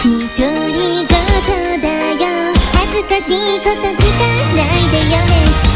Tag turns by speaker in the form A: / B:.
A: 独り言だよ。恥ずかしいこと聞かないでよね。